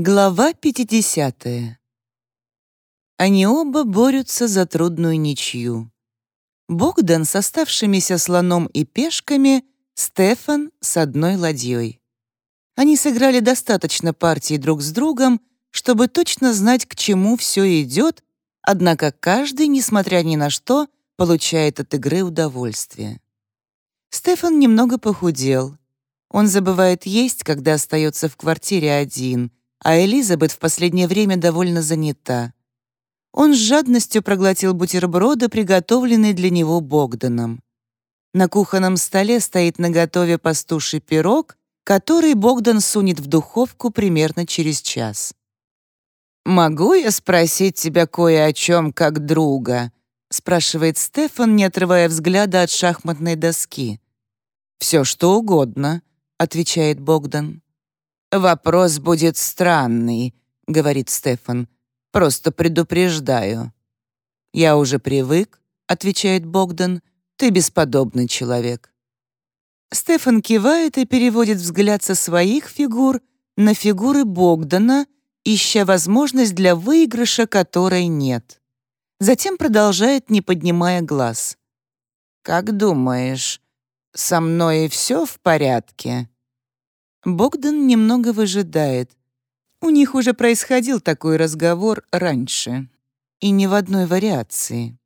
Глава 50. Они оба борются за трудную ничью. Богдан с оставшимися слоном и пешками, Стефан с одной ладьей. Они сыграли достаточно партий друг с другом, чтобы точно знать, к чему все идет, однако каждый, несмотря ни на что, получает от игры удовольствие. Стефан немного похудел. Он забывает есть, когда остается в квартире один — а Элизабет в последнее время довольно занята. Он с жадностью проглотил бутерброды, приготовленные для него Богданом. На кухонном столе стоит наготове пастуший пирог, который Богдан сунет в духовку примерно через час. «Могу я спросить тебя кое о чем как друга?» — спрашивает Стефан, не отрывая взгляда от шахматной доски. «Все что угодно», — отвечает Богдан. «Вопрос будет странный», — говорит Стефан. «Просто предупреждаю». «Я уже привык», — отвечает Богдан. «Ты бесподобный человек». Стефан кивает и переводит взгляд со своих фигур на фигуры Богдана, ища возможность для выигрыша, которой нет. Затем продолжает, не поднимая глаз. «Как думаешь, со мной все в порядке?» Богдан немного выжидает. У них уже происходил такой разговор раньше. И не в одной вариации.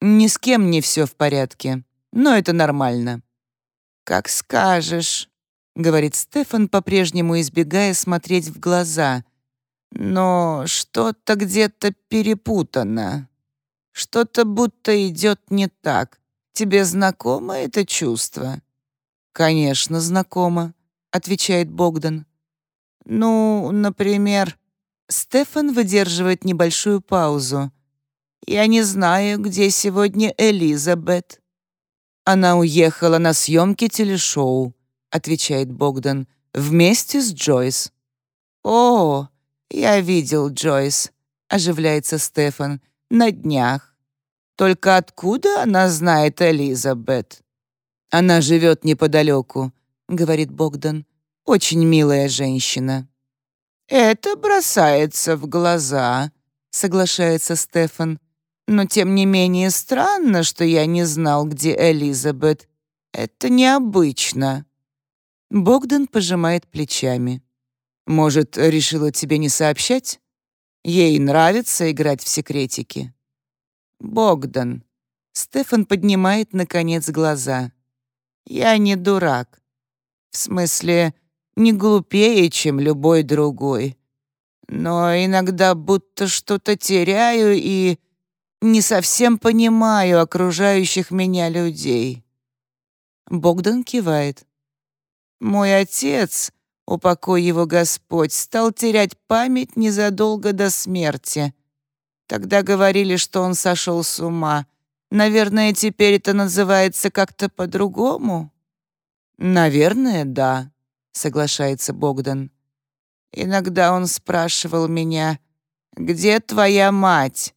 Ни с кем не все в порядке, но это нормально. «Как скажешь», — говорит Стефан, по-прежнему избегая смотреть в глаза. «Но что-то где-то перепутано. Что-то будто идет не так. Тебе знакомо это чувство?» «Конечно, знакомо. — отвечает Богдан. «Ну, например...» Стефан выдерживает небольшую паузу. «Я не знаю, где сегодня Элизабет». «Она уехала на съемки телешоу», — отвечает Богдан, «вместе с Джойс». «О, я видел Джойс», — оживляется Стефан, «на днях. Только откуда она знает Элизабет?» «Она живет неподалеку», говорит Богдан. «Очень милая женщина». «Это бросается в глаза», — соглашается Стефан. «Но тем не менее странно, что я не знал, где Элизабет. Это необычно». Богдан пожимает плечами. «Может, решила тебе не сообщать? Ей нравится играть в секретики». «Богдан». Стефан поднимает, наконец, глаза. «Я не дурак. В смысле, не глупее, чем любой другой. Но иногда будто что-то теряю и не совсем понимаю окружающих меня людей. Богдан кивает. Мой отец, упокой его Господь, стал терять память незадолго до смерти. Тогда говорили, что он сошел с ума. Наверное, теперь это называется как-то по-другому. «Наверное, да», — соглашается Богдан. «Иногда он спрашивал меня, где твоя мать?»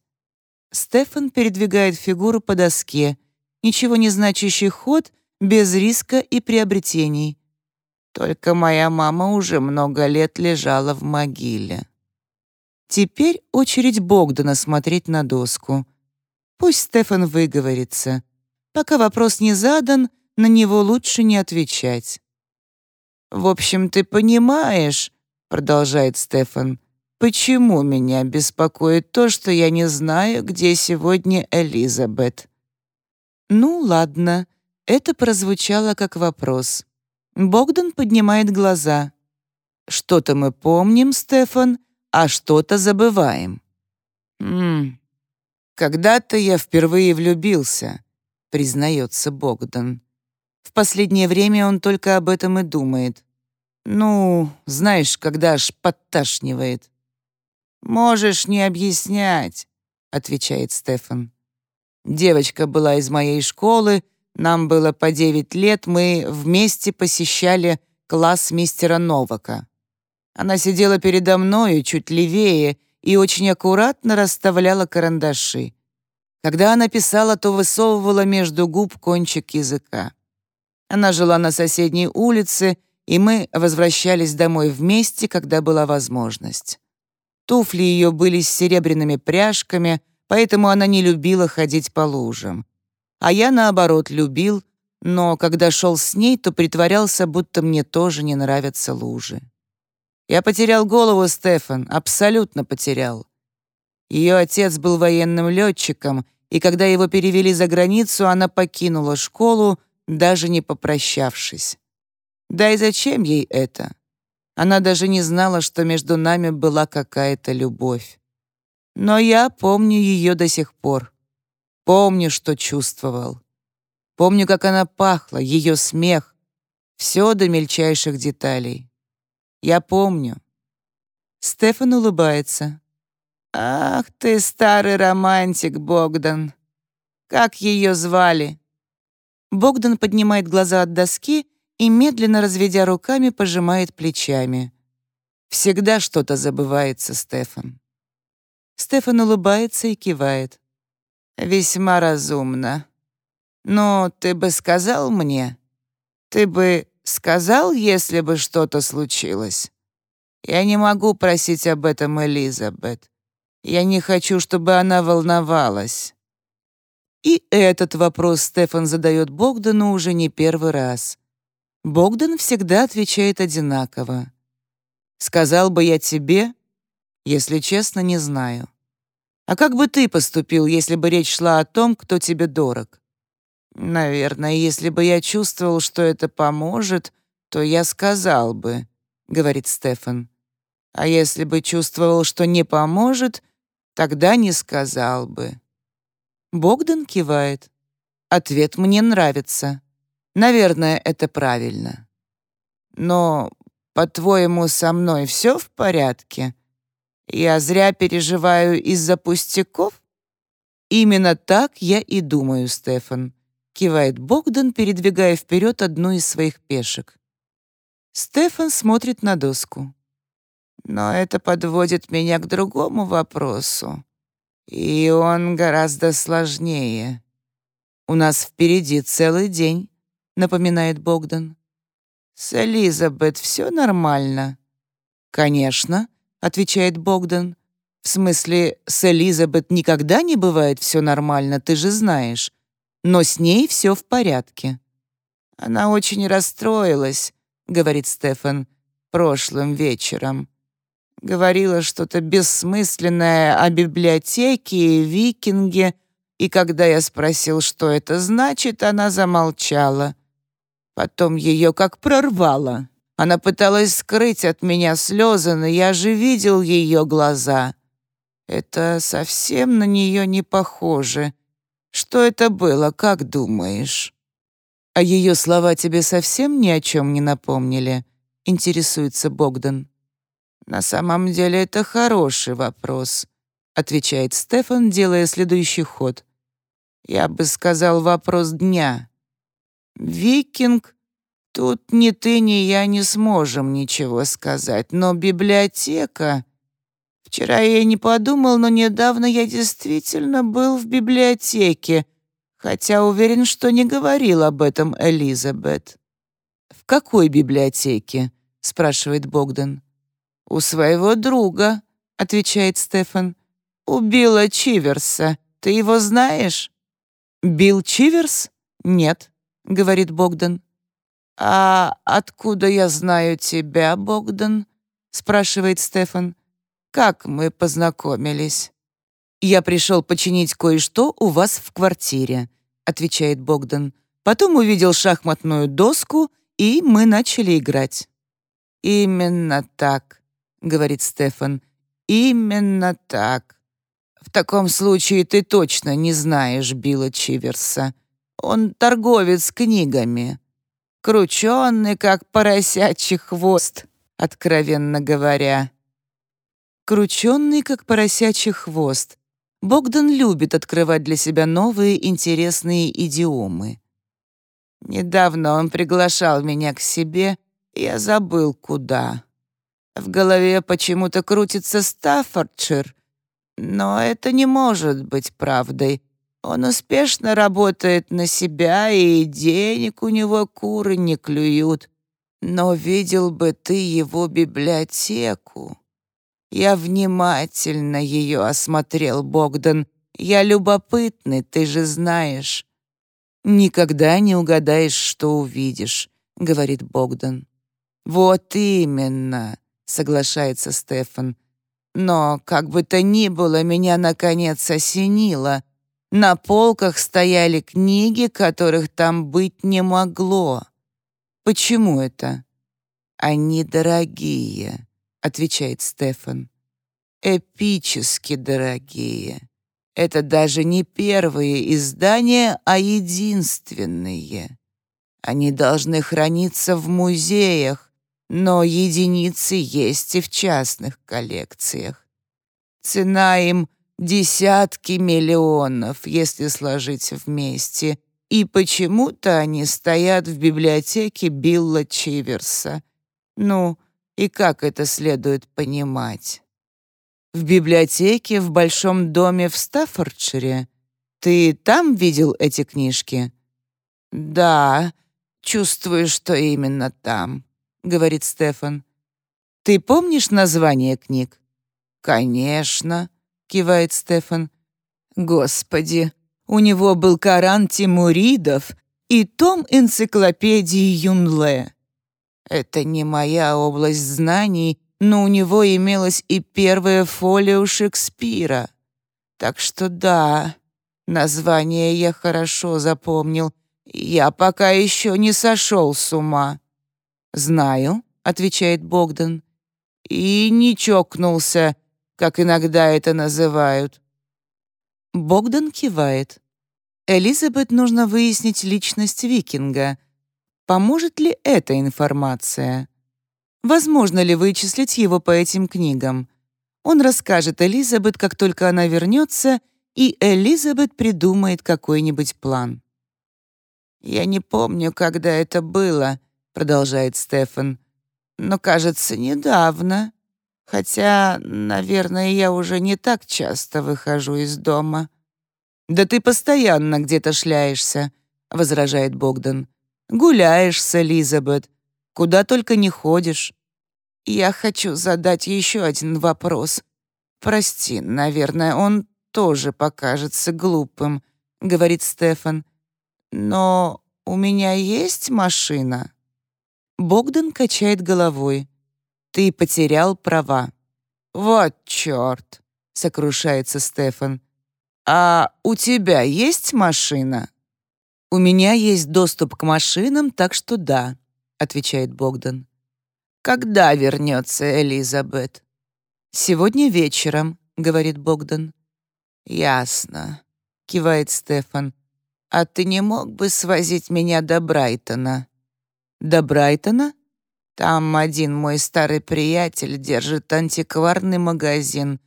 Стефан передвигает фигуру по доске, ничего не значащий ход, без риска и приобретений. Только моя мама уже много лет лежала в могиле. Теперь очередь Богдана смотреть на доску. Пусть Стефан выговорится. Пока вопрос не задан — на него лучше не отвечать. «В общем, ты понимаешь», — продолжает Стефан, «почему меня беспокоит то, что я не знаю, где сегодня Элизабет?» «Ну, ладно», — это прозвучало как вопрос. Богдан поднимает глаза. «Что-то мы помним, Стефан, а что-то забываем». «Ммм, когда-то я впервые влюбился», — признается Богдан. В последнее время он только об этом и думает. Ну, знаешь, когда аж подташнивает. «Можешь не объяснять», — отвечает Стефан. «Девочка была из моей школы, нам было по девять лет, мы вместе посещали класс мистера Новака. Она сидела передо мною чуть левее и очень аккуратно расставляла карандаши. Когда она писала, то высовывала между губ кончик языка. Она жила на соседней улице, и мы возвращались домой вместе, когда была возможность. Туфли ее были с серебряными пряжками, поэтому она не любила ходить по лужам. А я, наоборот, любил, но когда шел с ней, то притворялся, будто мне тоже не нравятся лужи. Я потерял голову, Стефан, абсолютно потерял. Ее отец был военным летчиком, и когда его перевели за границу, она покинула школу, даже не попрощавшись. Да и зачем ей это? Она даже не знала, что между нами была какая-то любовь. Но я помню ее до сих пор. Помню, что чувствовал. Помню, как она пахла, ее смех. Все до мельчайших деталей. Я помню. Стефан улыбается. «Ах ты, старый романтик, Богдан! Как ее звали?» Богдан поднимает глаза от доски и, медленно разведя руками, пожимает плечами. «Всегда что-то забывается, Стефан». Стефан улыбается и кивает. «Весьма разумно. Но ты бы сказал мне? Ты бы сказал, если бы что-то случилось? Я не могу просить об этом Элизабет. Я не хочу, чтобы она волновалась». И этот вопрос Стефан задает Богдану уже не первый раз. Богдан всегда отвечает одинаково. «Сказал бы я тебе, если честно, не знаю. А как бы ты поступил, если бы речь шла о том, кто тебе дорог? Наверное, если бы я чувствовал, что это поможет, то я сказал бы», — говорит Стефан. «А если бы чувствовал, что не поможет, тогда не сказал бы». Богдан кивает. Ответ мне нравится. Наверное, это правильно. Но, по-твоему, со мной все в порядке? Я зря переживаю из-за пустяков? Именно так я и думаю, Стефан, кивает Богдан, передвигая вперед одну из своих пешек. Стефан смотрит на доску. Но это подводит меня к другому вопросу. И он гораздо сложнее. У нас впереди целый день, напоминает Богдан. С Элизабет все нормально? Конечно, отвечает Богдан. В смысле, с Элизабет никогда не бывает все нормально, ты же знаешь. Но с ней все в порядке. Она очень расстроилась, говорит Стефан, прошлым вечером говорила что-то бессмысленное о библиотеке и викинге, и когда я спросил, что это значит, она замолчала. Потом ее как прорвало. Она пыталась скрыть от меня слезы, но я же видел ее глаза. Это совсем на нее не похоже. Что это было, как думаешь? А ее слова тебе совсем ни о чем не напомнили? Интересуется Богдан. «На самом деле это хороший вопрос», — отвечает Стефан, делая следующий ход. «Я бы сказал вопрос дня. Викинг, тут ни ты, ни я не сможем ничего сказать, но библиотека...» Вчера я не подумал, но недавно я действительно был в библиотеке, хотя уверен, что не говорил об этом Элизабет. «В какой библиотеке?» — спрашивает Богдан. «У своего друга», — отвечает Стефан. «У Билла Чиверса. Ты его знаешь?» «Билл Чиверс? Нет», — говорит Богдан. «А откуда я знаю тебя, Богдан?» — спрашивает Стефан. «Как мы познакомились?» «Я пришел починить кое-что у вас в квартире», — отвечает Богдан. Потом увидел шахматную доску, и мы начали играть. «Именно так», говорит Стефан. «Именно так. В таком случае ты точно не знаешь Билла Чиверса. Он торговец книгами. Крученный, как поросячий хвост, откровенно говоря». Крученный, как поросячий хвост. Богдан любит открывать для себя новые интересные идиомы. Недавно он приглашал меня к себе, я забыл, куда. В голове почему-то крутится Стаффордшир. Но это не может быть правдой. Он успешно работает на себя, и денег у него куры не клюют. Но видел бы ты его библиотеку. Я внимательно ее осмотрел, Богдан. Я любопытный, ты же знаешь. Никогда не угадаешь, что увидишь, говорит Богдан. Вот именно, соглашается Стефан. Но, как бы то ни было, меня наконец осенило. На полках стояли книги, которых там быть не могло. Почему это? Они дорогие, отвечает Стефан. Эпически дорогие. Это даже не первые издания, а единственные. Они должны храниться в музеях, но единицы есть и в частных коллекциях. Цена им десятки миллионов, если сложить вместе, и почему-то они стоят в библиотеке Билла Чиверса. Ну, и как это следует понимать? В библиотеке в большом доме в Стаффордшире. Ты там видел эти книжки? Да, чувствую, что именно там говорит Стефан. «Ты помнишь название книг?» «Конечно», — кивает Стефан. «Господи, у него был Коран Тимуридов и том энциклопедии Юнле. Это не моя область знаний, но у него имелось и первое фолио Шекспира. Так что да, название я хорошо запомнил. Я пока еще не сошел с ума. «Знаю», — отвечает Богдан. «И не чокнулся, как иногда это называют». Богдан кивает. Элизабет нужно выяснить личность викинга. Поможет ли эта информация? Возможно ли вычислить его по этим книгам? Он расскажет Элизабет, как только она вернется, и Элизабет придумает какой-нибудь план. «Я не помню, когда это было», продолжает Стефан. «Но, кажется, недавно. Хотя, наверное, я уже не так часто выхожу из дома». «Да ты постоянно где-то шляешься», — возражает Богдан. «Гуляешь с Элизабет. Куда только не ходишь». «Я хочу задать еще один вопрос. Прости, наверное, он тоже покажется глупым», — говорит Стефан. «Но у меня есть машина?» Богдан качает головой. «Ты потерял права». «Вот черт!» — сокрушается Стефан. «А у тебя есть машина?» «У меня есть доступ к машинам, так что да», — отвечает Богдан. «Когда вернется Элизабет?» «Сегодня вечером», — говорит Богдан. «Ясно», — кивает Стефан. «А ты не мог бы свозить меня до Брайтона?» До Брайтона? Там один мой старый приятель держит антикварный магазин.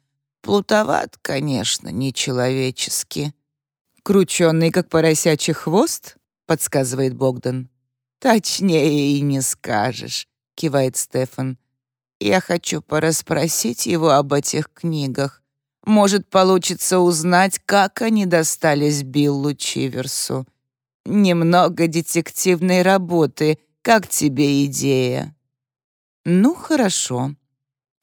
Плутоват, конечно, нечеловечески. Крученный, как поросячий хвост, подсказывает Богдан. Точнее и не скажешь, кивает Стефан. Я хочу порасспросить его об этих книгах. Может, получится узнать, как они достались Биллу Чиверсу. Немного детективной работы, как тебе идея?» «Ну, хорошо.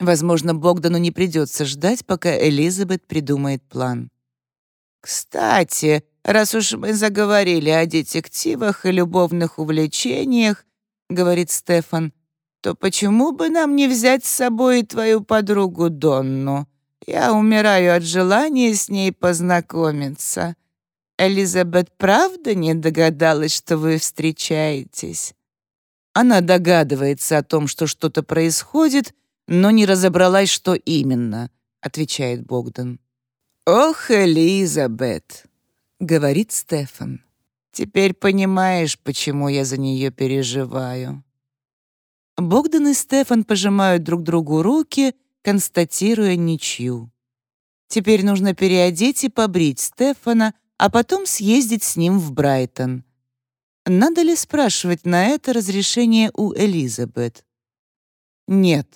Возможно, Богдану не придется ждать, пока Элизабет придумает план». «Кстати, раз уж мы заговорили о детективах и любовных увлечениях, — говорит Стефан, — то почему бы нам не взять с собой твою подругу Донну? Я умираю от желания с ней познакомиться. Элизабет правда не догадалась, что вы встречаетесь?» Она догадывается о том, что что-то происходит, но не разобралась, что именно, отвечает Богдан. Ох, Элизабет, говорит Стефан. Теперь понимаешь, почему я за нее переживаю. Богдан и Стефан пожимают друг другу руки, констатируя ничью. Теперь нужно переодеть и побрить Стефана, а потом съездить с ним в Брайтон. Надо ли спрашивать на это разрешение у Элизабет? Нет.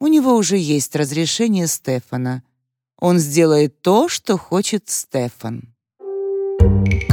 У него уже есть разрешение Стефана. Он сделает то, что хочет Стефан. Thank.